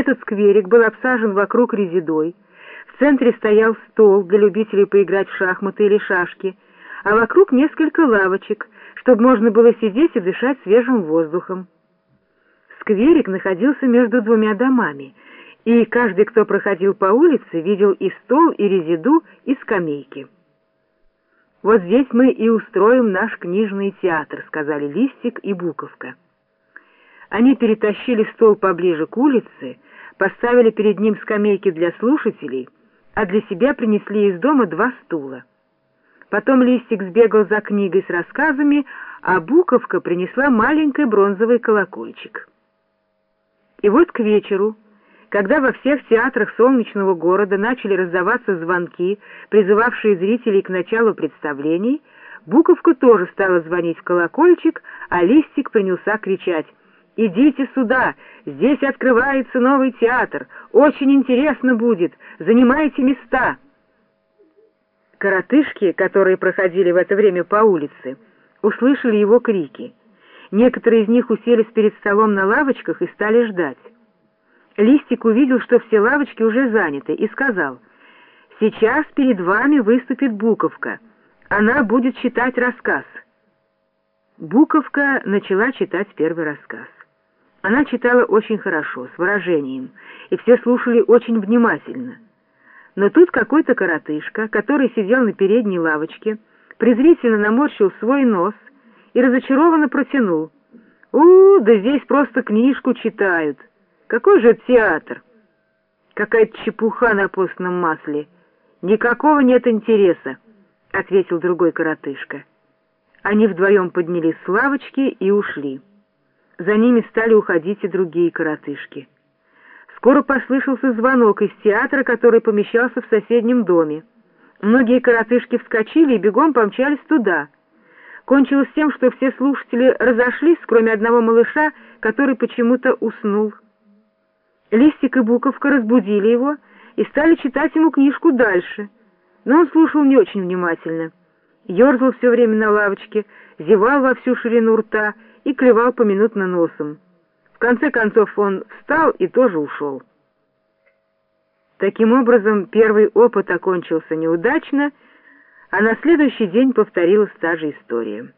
Этот скверик был обсажен вокруг резидой, в центре стоял стол для любителей поиграть в шахматы или шашки, а вокруг несколько лавочек, чтобы можно было сидеть и дышать свежим воздухом. Скверик находился между двумя домами, и каждый, кто проходил по улице, видел и стол, и резиду, и скамейки. «Вот здесь мы и устроим наш книжный театр», — сказали Листик и Буковка. Они перетащили стол поближе к улице, поставили перед ним скамейки для слушателей, а для себя принесли из дома два стула. Потом Листик сбегал за книгой с рассказами, а Буковка принесла маленький бронзовый колокольчик. И вот к вечеру, когда во всех театрах солнечного города начали раздаваться звонки, призывавшие зрителей к началу представлений, Буковка тоже стала звонить в колокольчик, а Листик принялся кричать «Идите сюда! Здесь открывается новый театр! Очень интересно будет! Занимайте места!» Коротышки, которые проходили в это время по улице, услышали его крики. Некоторые из них уселись перед столом на лавочках и стали ждать. Листик увидел, что все лавочки уже заняты, и сказал, «Сейчас перед вами выступит Буковка. Она будет читать рассказ». Буковка начала читать первый рассказ. Она читала очень хорошо, с выражением, и все слушали очень внимательно. Но тут какой-то коротышка, который сидел на передней лавочке, презрительно наморщил свой нос и разочарованно протянул. «У, да здесь просто книжку читают. Какой же театр? Какая-то чепуха на постном масле. Никакого нет интереса», — ответил другой коротышка. Они вдвоем поднялись с лавочки и ушли. За ними стали уходить и другие коротышки. Скоро послышался звонок из театра, который помещался в соседнем доме. Многие коротышки вскочили и бегом помчались туда. Кончилось тем, что все слушатели разошлись, кроме одного малыша, который почему-то уснул. Листик и Буковка разбудили его и стали читать ему книжку дальше, но он слушал не очень внимательно. Ёрзал все время на лавочке, зевал во всю ширину рта и клевал поминутно носом. В конце концов он встал и тоже ушел. Таким образом, первый опыт окончился неудачно, а на следующий день повторилась та же история.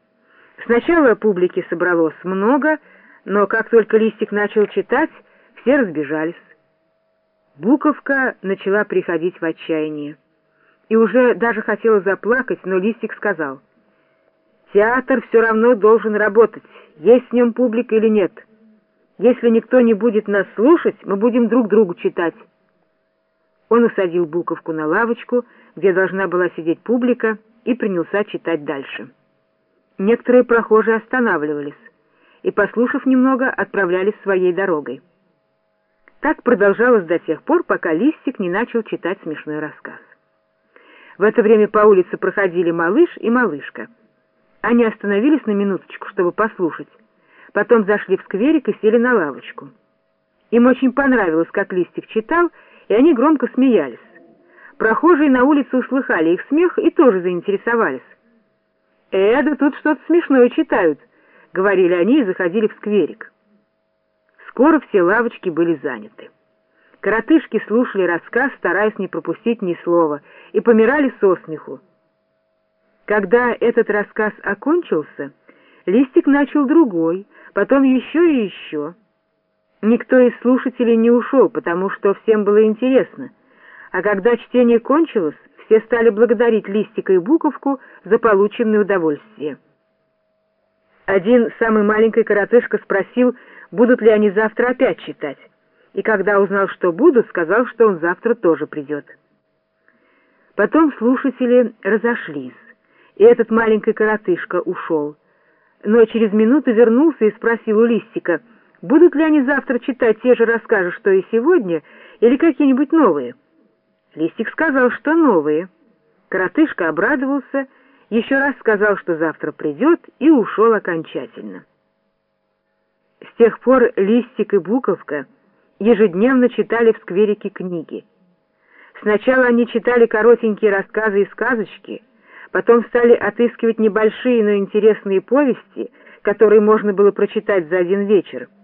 Сначала публики собралось много, но как только Листик начал читать, все разбежались. Буковка начала приходить в отчаяние. И уже даже хотела заплакать, но Листик сказал — Театр все равно должен работать, есть в нем публика или нет. Если никто не будет нас слушать, мы будем друг другу читать. Он усадил Буковку на лавочку, где должна была сидеть публика, и принялся читать дальше. Некоторые прохожие останавливались и, послушав немного, отправлялись своей дорогой. Так продолжалось до тех пор, пока Листик не начал читать смешной рассказ. В это время по улице проходили малыш и малышка — они остановились на минуточку, чтобы послушать. Потом зашли в скверик и сели на лавочку. Им очень понравилось, как Листик читал, и они громко смеялись. Прохожие на улице услыхали их смех и тоже заинтересовались. «Э, тут что-то смешное читают», — говорили они и заходили в скверик. Скоро все лавочки были заняты. Коротышки слушали рассказ, стараясь не пропустить ни слова, и помирали со смеху. Когда этот рассказ окончился, Листик начал другой, потом еще и еще. Никто из слушателей не ушел, потому что всем было интересно. А когда чтение кончилось, все стали благодарить Листика и Буковку за полученное удовольствие. Один самый маленький коротышка спросил, будут ли они завтра опять читать, и когда узнал, что будут, сказал, что он завтра тоже придет. Потом слушатели разошлись и этот маленький коротышка ушел. Но через минуту вернулся и спросил у Листика, будут ли они завтра читать те же рассказы, что и сегодня, или какие-нибудь новые. Листик сказал, что новые. Коротышка обрадовался, еще раз сказал, что завтра придет, и ушел окончательно. С тех пор Листик и Буковка ежедневно читали в скверике книги. Сначала они читали коротенькие рассказы и сказочки — Потом стали отыскивать небольшие, но интересные повести, которые можно было прочитать за один вечер —